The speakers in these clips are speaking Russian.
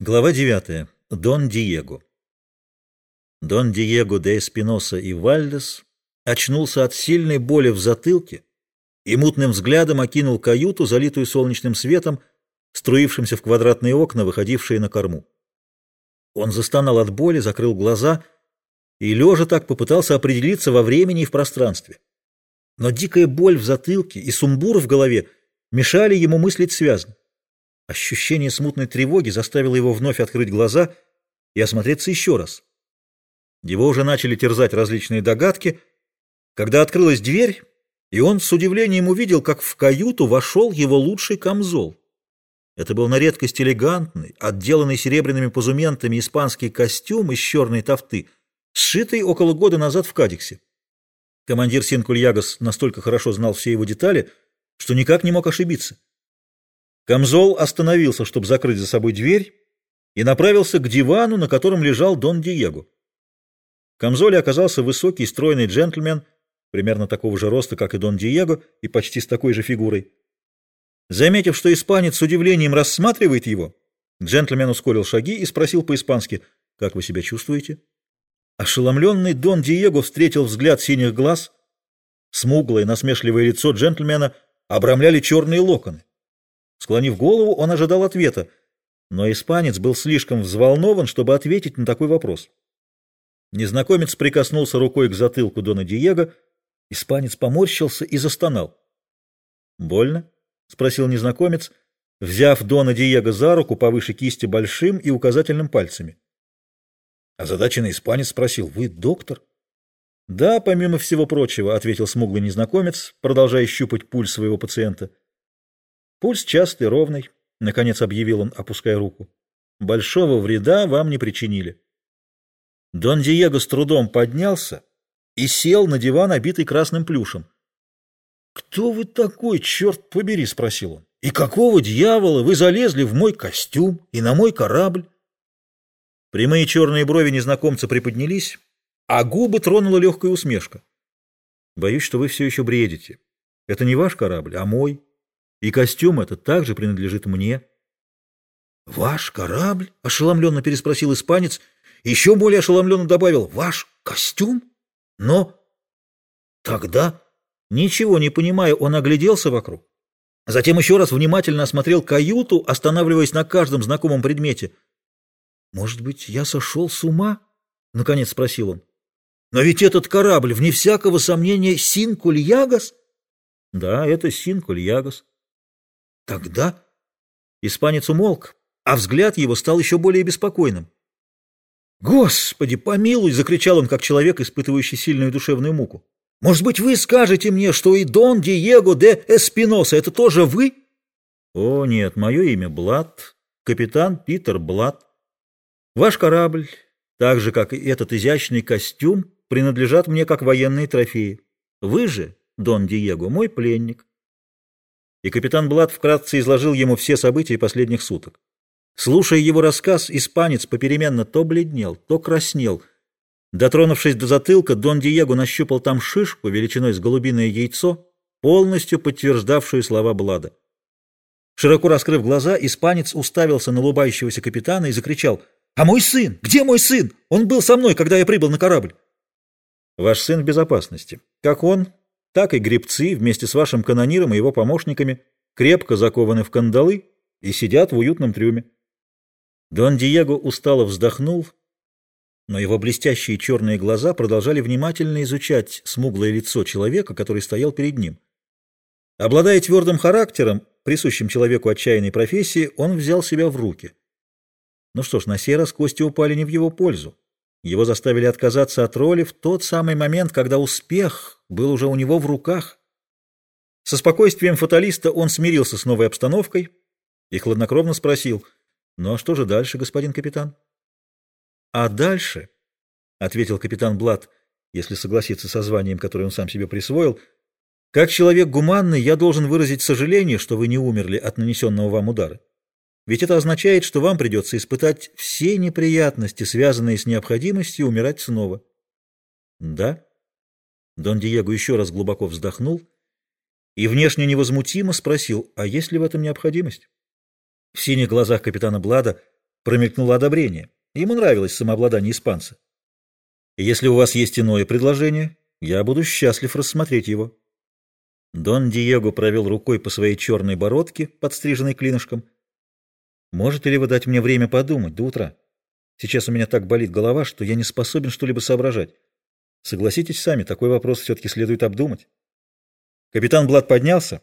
Глава 9. Дон Диего. Дон Диего де Эспиноса и Вальдес очнулся от сильной боли в затылке и мутным взглядом окинул каюту, залитую солнечным светом, струившимся в квадратные окна, выходившие на корму. Он застонал от боли, закрыл глаза и, лежа так, попытался определиться во времени и в пространстве. Но дикая боль в затылке и сумбур в голове мешали ему мыслить связно. Ощущение смутной тревоги заставило его вновь открыть глаза и осмотреться еще раз. Его уже начали терзать различные догадки, когда открылась дверь, и он с удивлением увидел, как в каюту вошел его лучший камзол. Это был на редкость элегантный, отделанный серебряными позументами испанский костюм из черной тофты, сшитый около года назад в Кадиксе. Командир Синкульягас настолько хорошо знал все его детали, что никак не мог ошибиться. Камзол остановился, чтобы закрыть за собой дверь, и направился к дивану, на котором лежал Дон Диего. Камзоле оказался высокий, стройный джентльмен, примерно такого же роста, как и Дон Диего, и почти с такой же фигурой. Заметив, что испанец с удивлением рассматривает его, джентльмен ускорил шаги и спросил по-испански, «Как вы себя чувствуете?» Ошеломленный Дон Диего встретил взгляд синих глаз, смуглое насмешливое лицо джентльмена обрамляли черные локоны. Склонив голову, он ожидал ответа, но испанец был слишком взволнован, чтобы ответить на такой вопрос. Незнакомец прикоснулся рукой к затылку Дона Диего, испанец поморщился и застонал. «Больно?» — спросил незнакомец, взяв Дона Диего за руку повыше кисти большим и указательным пальцами. Озадаченный испанец спросил, «Вы доктор?» «Да, помимо всего прочего», — ответил смуглый незнакомец, продолжая щупать пульс своего пациента. Пульс частый, ровный, — наконец объявил он, опуская руку. Большого вреда вам не причинили. Дон Диего с трудом поднялся и сел на диван, обитый красным плюшем. «Кто вы такой, черт побери?» — спросил он. «И какого дьявола вы залезли в мой костюм и на мой корабль?» Прямые черные брови незнакомца приподнялись, а губы тронула легкая усмешка. «Боюсь, что вы все еще бредите. Это не ваш корабль, а мой. И костюм этот также принадлежит мне. «Ваш корабль?» — ошеломленно переспросил испанец. Еще более ошеломленно добавил «Ваш костюм? Но...» Тогда, ничего не понимая, он огляделся вокруг. Затем еще раз внимательно осмотрел каюту, останавливаясь на каждом знакомом предмете. «Может быть, я сошел с ума?» — наконец спросил он. «Но ведь этот корабль, вне всякого сомнения, Синкуль-Ягас?» «Да, это Синкуль-Ягас». Тогда испанец умолк, а взгляд его стал еще более беспокойным. «Господи, помилуй!» — закричал он, как человек, испытывающий сильную душевную муку. «Может быть, вы скажете мне, что и Дон Диего де Эспиноса — это тоже вы?» «О, нет, мое имя Блад, капитан Питер Блад. Ваш корабль, так же, как и этот изящный костюм, принадлежат мне как военные трофеи. Вы же, Дон Диего, мой пленник и капитан Блад вкратце изложил ему все события последних суток. Слушая его рассказ, испанец попеременно то бледнел, то краснел. Дотронувшись до затылка, Дон Диего нащупал там шишку величиной с голубиное яйцо, полностью подтверждавшую слова Блада. Широко раскрыв глаза, испанец уставился на улыбающегося капитана и закричал «А мой сын? Где мой сын? Он был со мной, когда я прибыл на корабль». «Ваш сын в безопасности. Как он, так и гребцы вместе с вашим канониром и его помощниками крепко закованы в кандалы и сидят в уютном трюме. Дон Диего устало вздохнул, но его блестящие черные глаза продолжали внимательно изучать смуглое лицо человека, который стоял перед ним. Обладая твердым характером, присущим человеку отчаянной профессии, он взял себя в руки. Ну что ж, на сей раз кости упали не в его пользу. Его заставили отказаться от роли в тот самый момент, когда успех был уже у него в руках. Со спокойствием фаталиста он смирился с новой обстановкой и хладнокровно спросил, «Ну а что же дальше, господин капитан?» «А дальше», — ответил капитан Блад, если согласиться со званием, которое он сам себе присвоил, «как человек гуманный я должен выразить сожаление, что вы не умерли от нанесенного вам удара. Ведь это означает, что вам придется испытать все неприятности, связанные с необходимостью умирать снова. Да? Дон Диего еще раз глубоко вздохнул и внешне невозмутимо спросил, а есть ли в этом необходимость? В синих глазах капитана Блада промелькнуло одобрение. Ему нравилось самообладание испанца. Если у вас есть иное предложение, я буду счастлив рассмотреть его. Дон Диего провел рукой по своей черной бородке, подстриженной клинышком. Можете ли вы дать мне время подумать до утра? Сейчас у меня так болит голова, что я не способен что-либо соображать. Согласитесь сами, такой вопрос все-таки следует обдумать. Капитан Блад поднялся,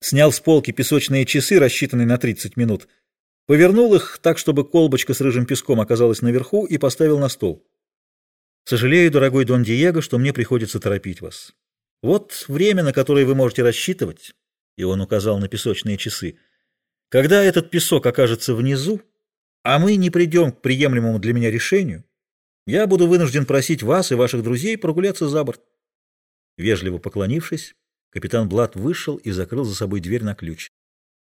снял с полки песочные часы, рассчитанные на 30 минут, повернул их так, чтобы колбочка с рыжим песком оказалась наверху, и поставил на стол. Сожалею, дорогой Дон Диего, что мне приходится торопить вас. Вот время, на которое вы можете рассчитывать, и он указал на песочные часы. Когда этот песок окажется внизу, а мы не придем к приемлемому для меня решению, я буду вынужден просить вас и ваших друзей прогуляться за борт. Вежливо поклонившись, капитан Блад вышел и закрыл за собой дверь на ключ.